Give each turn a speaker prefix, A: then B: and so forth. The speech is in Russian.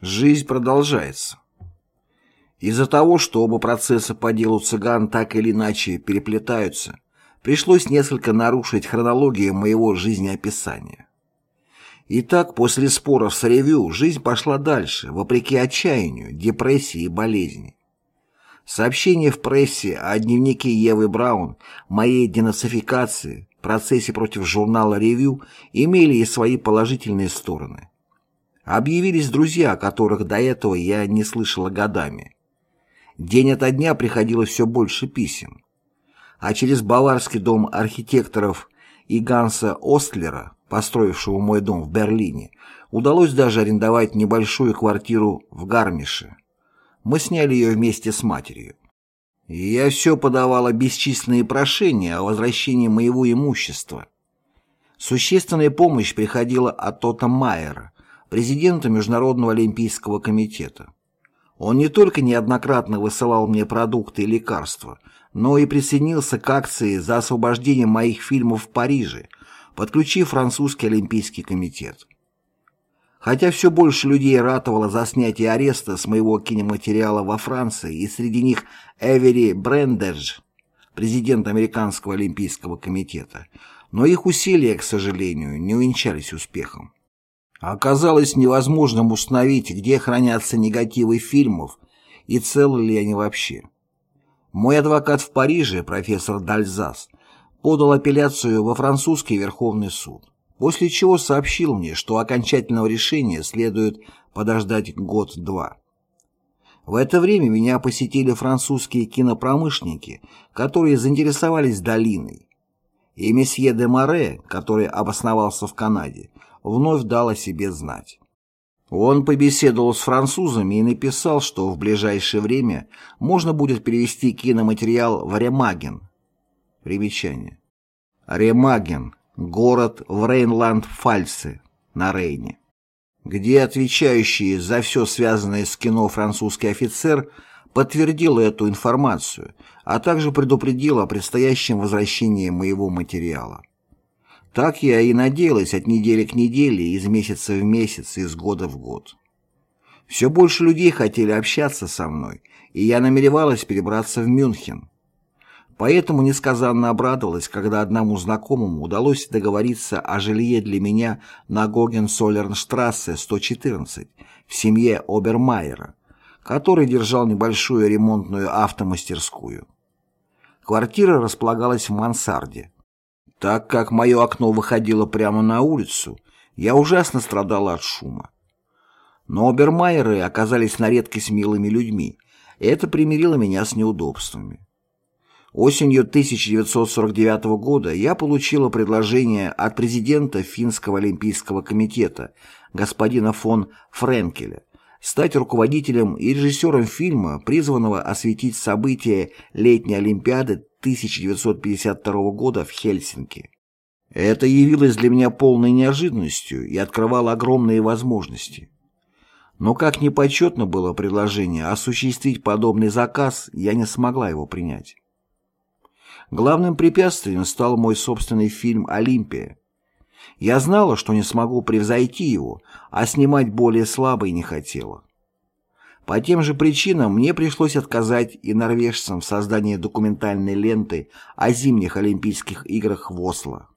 A: Жизнь продолжается. Из-за того, что оба процесса по делу цыган так или иначе переплетаются, пришлось несколько нарушить хронологию моего жизнеописания. Итак, после споров с ревью жизнь пошла дальше, вопреки отчаянию, депрессии и болезни. Сообщения в прессе о дневнике Евы Браун, моей денацификации, процессе против журнала «Ревью» имели и свои положительные стороны. Объявились друзья, которых до этого я не слышала годами. День ото дня приходило все больше писем. А через Баварский дом архитекторов и Ганса Остлера, построившего мой дом в Берлине, удалось даже арендовать небольшую квартиру в Гармише. Мы сняли ее вместе с матерью. Я все подавала бесчисленные прошения о возвращении моего имущества. Существенная помощь приходила от Тота Майера, президента Международного олимпийского комитета. Он не только неоднократно высылал мне продукты и лекарства, но и присоединился к акции за освобождение моих фильмов в Париже, подключив французский олимпийский комитет. Хотя все больше людей ратовало за снятие ареста с моего кинематериала во Франции, и среди них Эвери Брендедж, президент Американского олимпийского комитета, но их усилия, к сожалению, не увенчались успехом. Оказалось невозможным установить, где хранятся негативы фильмов и целы ли они вообще. Мой адвокат в Париже, профессор Дальзас, подал апелляцию во французский Верховный суд, после чего сообщил мне, что окончательного решения следует подождать год-два. В это время меня посетили французские кинопромышленники, которые заинтересовались долиной. И месье де Море, который обосновался в Канаде, вновь дал о себе знать. Он побеседовал с французами и написал, что в ближайшее время можно будет перевести киноматериал в Ремаген. Примечание. Ремаген – город в Рейнланд-Фальце на Рейне, где отвечающий за все связанное с кино французский офицер подтвердил эту информацию, а также предупредил о предстоящем возвращении моего материала. Так я и надеялась от недели к неделе, из месяца в месяц, из года в год. Все больше людей хотели общаться со мной, и я намеревалась перебраться в Мюнхен. Поэтому несказанно обрадовалась, когда одному знакомому удалось договориться о жилье для меня на Гогенсолернштрассе 114 в семье Обермайера, который держал небольшую ремонтную автомастерскую. Квартира располагалась в мансарде. Так как мое окно выходило прямо на улицу, я ужасно страдала от шума. Но Обермайеры оказались на редкость милыми людьми, и это примирило меня с неудобствами. Осенью 1949 года я получила предложение от президента Финского олимпийского комитета господина фон Френкеля стать руководителем и режиссером фильма, призванного осветить события летней Олимпиады 1952 года в Хельсинки. Это явилось для меня полной неожиданностью и открывало огромные возможности. Но как непочетно было предложение осуществить подобный заказ, я не смогла его принять. Главным препятствием стал мой собственный фильм «Олимпия». Я знала, что не смогу превзойти его, а снимать более слабый не хотела. По тем же причинам мне пришлось отказать и норвежцам в создании документальной ленты о зимних Олимпийских играх в Осло.